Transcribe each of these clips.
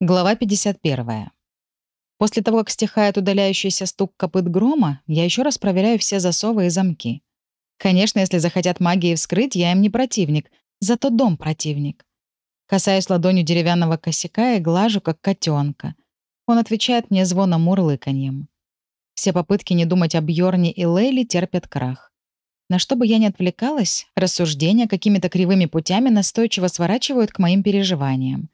Глава 51. После того, как стихает удаляющийся стук копыт грома, я еще раз проверяю все засовы и замки. Конечно, если захотят магии вскрыть, я им не противник, зато дом противник. Касаюсь ладонью деревянного косяка и глажу, как котенка. Он отвечает мне звоном мурлыканьем. Все попытки не думать об Йорне и Лейли терпят крах. На что бы я ни отвлекалась, рассуждения какими-то кривыми путями настойчиво сворачивают к моим переживаниям.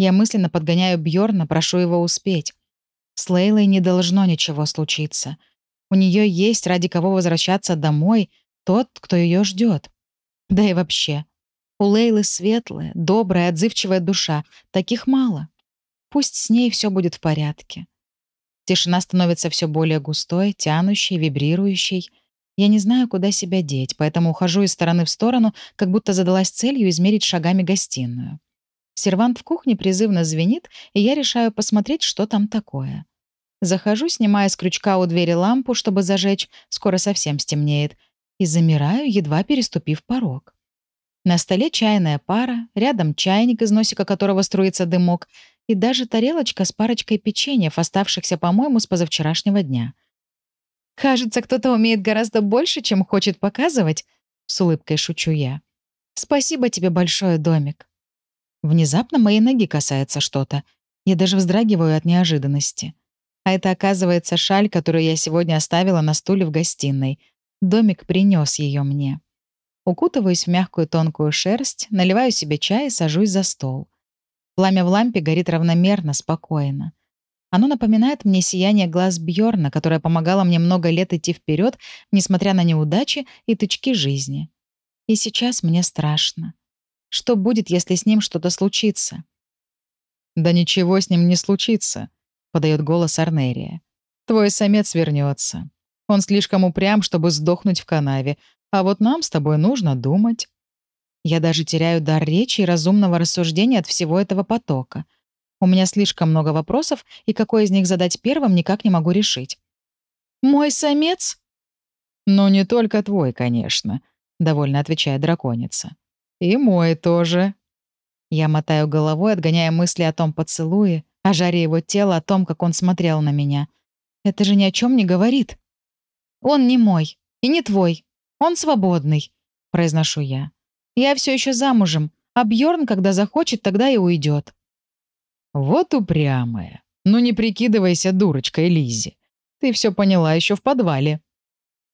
Я мысленно подгоняю Бьорна, прошу его успеть. С Лейлой не должно ничего случиться. У нее есть ради кого возвращаться домой тот, кто ее ждет. Да и вообще. У Лейлы светлая, добрая, отзывчивая душа. Таких мало. Пусть с ней все будет в порядке. Тишина становится все более густой, тянущей, вибрирующей. Я не знаю, куда себя деть, поэтому ухожу из стороны в сторону, как будто задалась целью измерить шагами гостиную. Сервант в кухне призывно звенит, и я решаю посмотреть, что там такое. Захожу, снимая с крючка у двери лампу, чтобы зажечь, скоро совсем стемнеет, и замираю, едва переступив порог. На столе чайная пара, рядом чайник, из носика которого струится дымок, и даже тарелочка с парочкой печеньев, оставшихся, по-моему, с позавчерашнего дня. «Кажется, кто-то умеет гораздо больше, чем хочет показывать», — с улыбкой шучу я. «Спасибо тебе большое, домик». Внезапно моей ноги касается что-то. Я даже вздрагиваю от неожиданности. А это, оказывается, шаль, которую я сегодня оставила на стуле в гостиной. Домик принес ее мне. Укутываюсь в мягкую тонкую шерсть, наливаю себе чай и сажусь за стол. Пламя в лампе горит равномерно, спокойно. Оно напоминает мне сияние глаз Бьорна, которое помогало мне много лет идти вперед, несмотря на неудачи и тычки жизни. И сейчас мне страшно. Что будет, если с ним что-то случится? «Да ничего с ним не случится», — подает голос Арнерия. «Твой самец вернется. Он слишком упрям, чтобы сдохнуть в канаве, а вот нам с тобой нужно думать». Я даже теряю дар речи и разумного рассуждения от всего этого потока. У меня слишком много вопросов, и какой из них задать первым, никак не могу решить. «Мой самец?» «Ну, не только твой, конечно», — довольно отвечает драконица. «И мой тоже». Я мотаю головой, отгоняя мысли о том поцелуе, о жаре его тела, о том, как он смотрел на меня. Это же ни о чем не говорит. «Он не мой и не твой. Он свободный», — произношу я. «Я все еще замужем, а Бьорн, когда захочет, тогда и уйдет». «Вот упрямая. Ну не прикидывайся дурочкой, Лизи. Ты все поняла еще в подвале».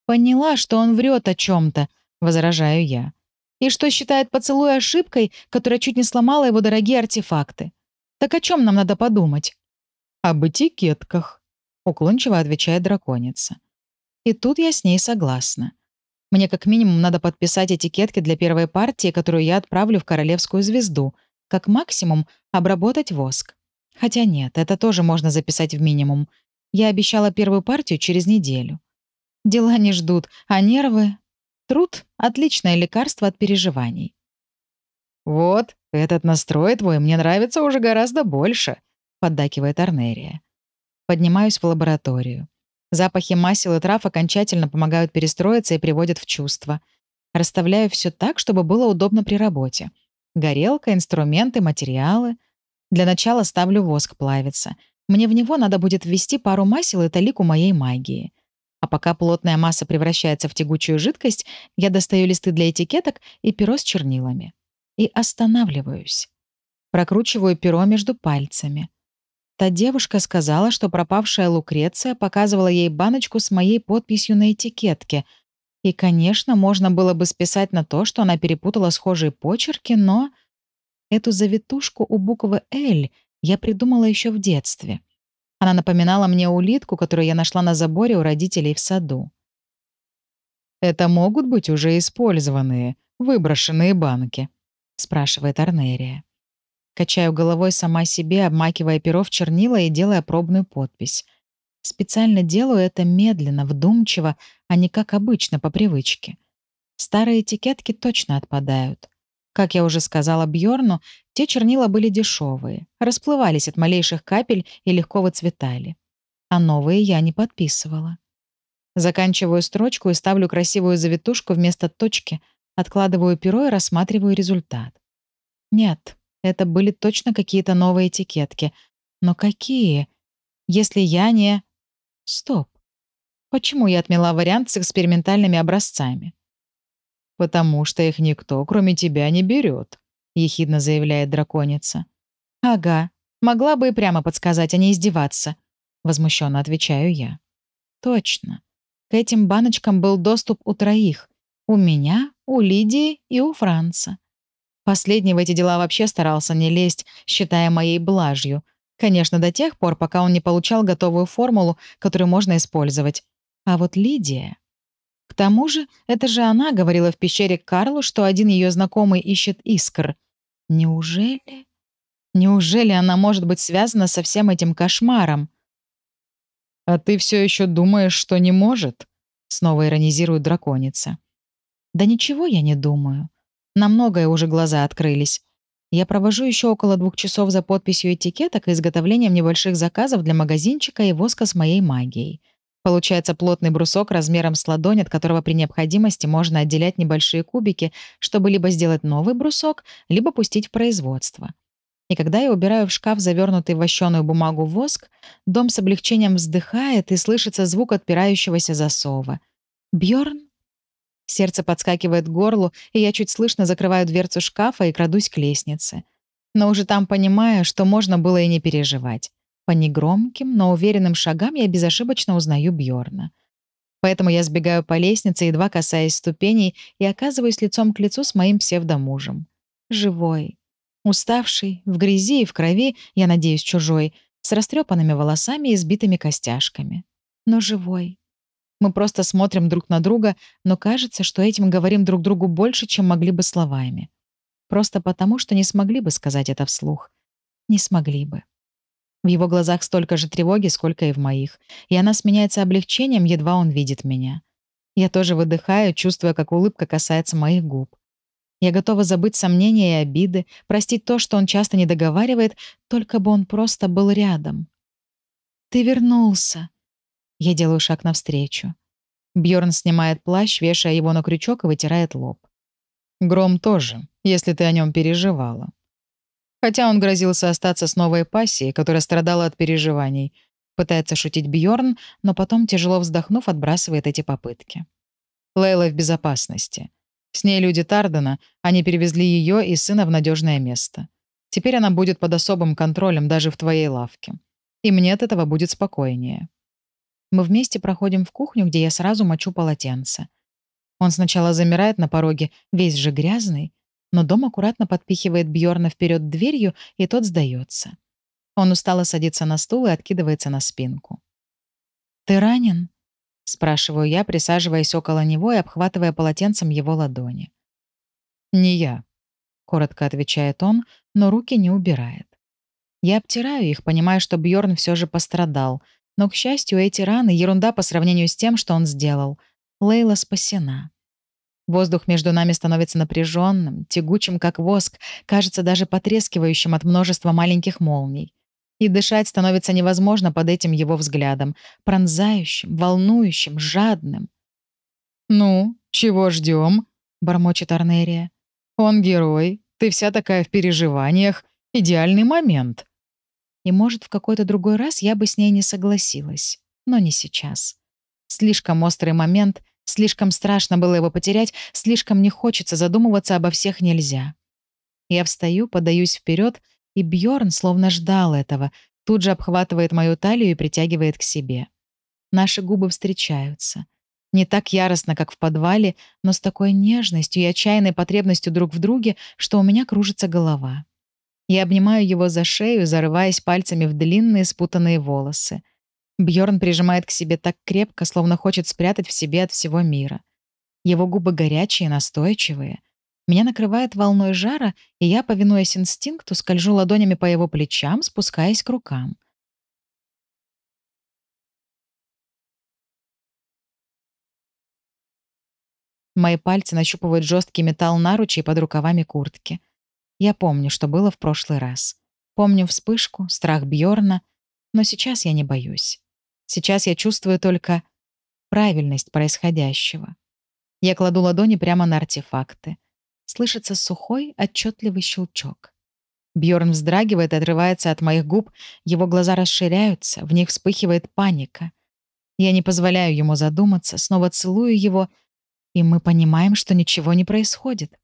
«Поняла, что он врет о чем-то», — возражаю я и что считает поцелуй ошибкой, которая чуть не сломала его дорогие артефакты. Так о чем нам надо подумать? Об этикетках, уклончиво отвечает драконица. И тут я с ней согласна. Мне как минимум надо подписать этикетки для первой партии, которую я отправлю в Королевскую звезду. Как максимум обработать воск. Хотя нет, это тоже можно записать в минимум. Я обещала первую партию через неделю. Дела не ждут, а нервы Труд — отличное лекарство от переживаний. «Вот, этот настрой твой мне нравится уже гораздо больше», — поддакивает Арнерия. Поднимаюсь в лабораторию. Запахи масел и трав окончательно помогают перестроиться и приводят в чувство. Расставляю все так, чтобы было удобно при работе. Горелка, инструменты, материалы. Для начала ставлю воск плавиться. Мне в него надо будет ввести пару масел и талику моей магии. А пока плотная масса превращается в тягучую жидкость, я достаю листы для этикеток и перо с чернилами. И останавливаюсь. Прокручиваю перо между пальцами. Та девушка сказала, что пропавшая Лукреция показывала ей баночку с моей подписью на этикетке. И, конечно, можно было бы списать на то, что она перепутала схожие почерки, но... Эту завитушку у буквы «Л» я придумала еще в детстве. Она напоминала мне улитку, которую я нашла на заборе у родителей в саду. «Это могут быть уже использованные, выброшенные банки?» — спрашивает Арнерия. Качаю головой сама себе, обмакивая перо в чернила и делая пробную подпись. Специально делаю это медленно, вдумчиво, а не как обычно, по привычке. Старые этикетки точно отпадают. Как я уже сказала Бьорну, те чернила были дешевые, расплывались от малейших капель и легко выцветали. А новые я не подписывала. Заканчиваю строчку и ставлю красивую завитушку вместо точки, откладываю перо и рассматриваю результат. Нет, Это были точно какие-то новые этикетки. Но какие? Если я не... Стоп. Почему я отмела вариант с экспериментальными образцами? «Потому что их никто, кроме тебя, не берет», — ехидно заявляет драконица. «Ага. Могла бы и прямо подсказать, а не издеваться», — возмущенно отвечаю я. «Точно. К этим баночкам был доступ у троих. У меня, у Лидии и у Франца. Последний в эти дела вообще старался не лезть, считая моей блажью. Конечно, до тех пор, пока он не получал готовую формулу, которую можно использовать. А вот Лидия... К тому же, это же она говорила в пещере Карлу, что один ее знакомый ищет искр. Неужели? Неужели она может быть связана со всем этим кошмаром? «А ты все еще думаешь, что не может?» Снова иронизирует драконица. «Да ничего я не думаю. На многое уже глаза открылись. Я провожу еще около двух часов за подписью этикеток и изготовлением небольших заказов для магазинчика и воска с моей магией. Получается плотный брусок размером с ладонь, от которого при необходимости можно отделять небольшие кубики, чтобы либо сделать новый брусок, либо пустить в производство. И когда я убираю в шкаф завернутый в вощеную бумагу воск, дом с облегчением вздыхает и слышится звук отпирающегося засова. Бьорн Сердце подскакивает к горлу, и я чуть слышно закрываю дверцу шкафа и крадусь к лестнице. Но уже там понимаю, что можно было и не переживать. По негромким, но уверенным шагам я безошибочно узнаю Бьорна. Поэтому я сбегаю по лестнице, едва касаясь ступеней, и оказываюсь лицом к лицу с моим псевдомужем. Живой. Уставший, в грязи и в крови, я надеюсь, чужой, с растрепанными волосами и сбитыми костяшками. Но живой. Мы просто смотрим друг на друга, но кажется, что этим говорим друг другу больше, чем могли бы словами. Просто потому, что не смогли бы сказать это вслух. Не смогли бы. В его глазах столько же тревоги, сколько и в моих. И она сменяется облегчением, едва он видит меня. Я тоже выдыхаю, чувствуя, как улыбка касается моих губ. Я готова забыть сомнения и обиды, простить то, что он часто не договаривает, только бы он просто был рядом. «Ты вернулся», я делаю шаг навстречу. Бьорн снимает плащ, вешая его на крючок и вытирает лоб. Гром тоже, если ты о нем переживала. Хотя он грозился остаться с новой пассией, которая страдала от переживаний. Пытается шутить Бьорн, но потом, тяжело вздохнув, отбрасывает эти попытки. Лейла в безопасности. С ней люди Тардена, они перевезли ее и сына в надежное место. Теперь она будет под особым контролем даже в твоей лавке. И мне от этого будет спокойнее. Мы вместе проходим в кухню, где я сразу мочу полотенце. Он сначала замирает на пороге, весь же грязный, но дом аккуратно подпихивает Бьорна вперед дверью, и тот сдается. Он устало садится на стул и откидывается на спинку. «Ты ранен?» — спрашиваю я, присаживаясь около него и обхватывая полотенцем его ладони. «Не я», — коротко отвечает он, но руки не убирает. Я обтираю их, понимая, что Бьорн все же пострадал — но, к счастью, эти раны — ерунда по сравнению с тем, что он сделал. Лейла спасена. Воздух между нами становится напряженным, тягучим, как воск, кажется даже потрескивающим от множества маленьких молний. И дышать становится невозможно под этим его взглядом, пронзающим, волнующим, жадным. «Ну, чего ждем? бормочет Арнерия. «Он герой, ты вся такая в переживаниях. Идеальный момент». И, может, в какой-то другой раз я бы с ней не согласилась. Но не сейчас. Слишком острый момент, слишком страшно было его потерять, слишком не хочется задумываться обо всех нельзя. Я встаю, подаюсь вперед, и Бьорн, словно ждал этого, тут же обхватывает мою талию и притягивает к себе. Наши губы встречаются. Не так яростно, как в подвале, но с такой нежностью и отчаянной потребностью друг в друге, что у меня кружится голова. Я обнимаю его за шею, зарываясь пальцами в длинные спутанные волосы. Бьорн прижимает к себе так крепко, словно хочет спрятать в себе от всего мира. Его губы горячие, настойчивые. Меня накрывает волной жара, и я, повинуясь инстинкту, скольжу ладонями по его плечам, спускаясь к рукам. Мои пальцы нащупывают жесткий металл наручей под рукавами куртки. Я помню, что было в прошлый раз. Помню вспышку, страх Бьорна, но сейчас я не боюсь. Сейчас я чувствую только правильность происходящего. Я кладу ладони прямо на артефакты. Слышится сухой, отчетливый щелчок. Бьорн вздрагивает и отрывается от моих губ, его глаза расширяются, в них вспыхивает паника. Я не позволяю ему задуматься, снова целую его, и мы понимаем, что ничего не происходит.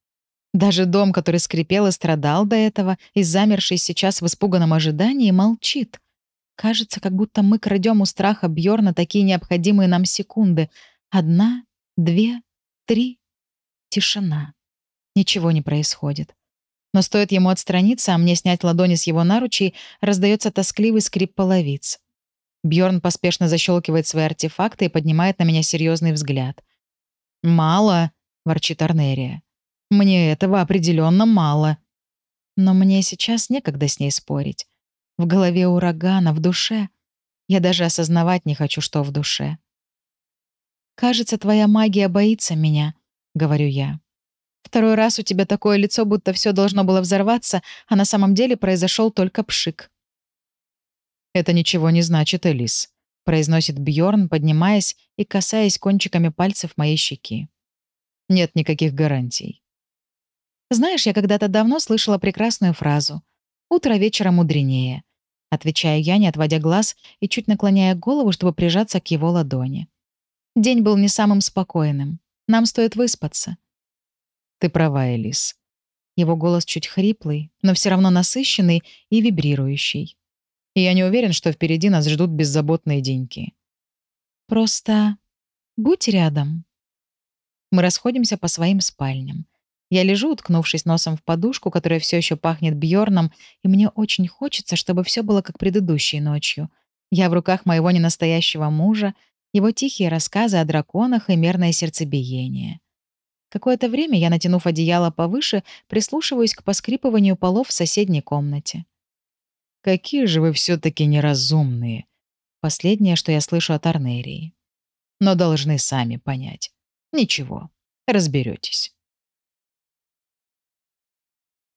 Даже дом, который скрипел и страдал до этого, и замерший сейчас в испуганном ожидании, молчит. Кажется, как будто мы крадем у страха Бьорна такие необходимые нам секунды. Одна, две, три. Тишина. Ничего не происходит. Но стоит ему отстраниться, а мне снять ладони с его наручей, раздается тоскливый скрип половиц. Бьорн поспешно защелкивает свои артефакты и поднимает на меня серьезный взгляд. «Мало», — ворчит Арнерия. Мне этого определенно мало. Но мне сейчас некогда с ней спорить. В голове урагана, в душе. Я даже осознавать не хочу, что в душе. «Кажется, твоя магия боится меня», — говорю я. «Второй раз у тебя такое лицо, будто все должно было взорваться, а на самом деле произошел только пшик». «Это ничего не значит, Элис», — произносит Бьорн, поднимаясь и касаясь кончиками пальцев моей щеки. «Нет никаких гарантий. Знаешь, я когда-то давно слышала прекрасную фразу «Утро вечера мудренее». Отвечаю я, не отводя глаз и чуть наклоняя голову, чтобы прижаться к его ладони. День был не самым спокойным. Нам стоит выспаться. Ты права, Элис. Его голос чуть хриплый, но все равно насыщенный и вибрирующий. И я не уверен, что впереди нас ждут беззаботные деньки. Просто будь рядом. Мы расходимся по своим спальням. Я лежу, уткнувшись носом в подушку, которая все еще пахнет Бьорном, и мне очень хочется, чтобы все было как предыдущей ночью. Я в руках моего ненастоящего мужа, его тихие рассказы о драконах и мерное сердцебиение. Какое-то время я, натянув одеяло повыше, прислушиваюсь к поскрипыванию полов в соседней комнате. «Какие же вы все таки неразумные!» Последнее, что я слышу от Арнерии. «Но должны сами понять. Ничего, разберетесь.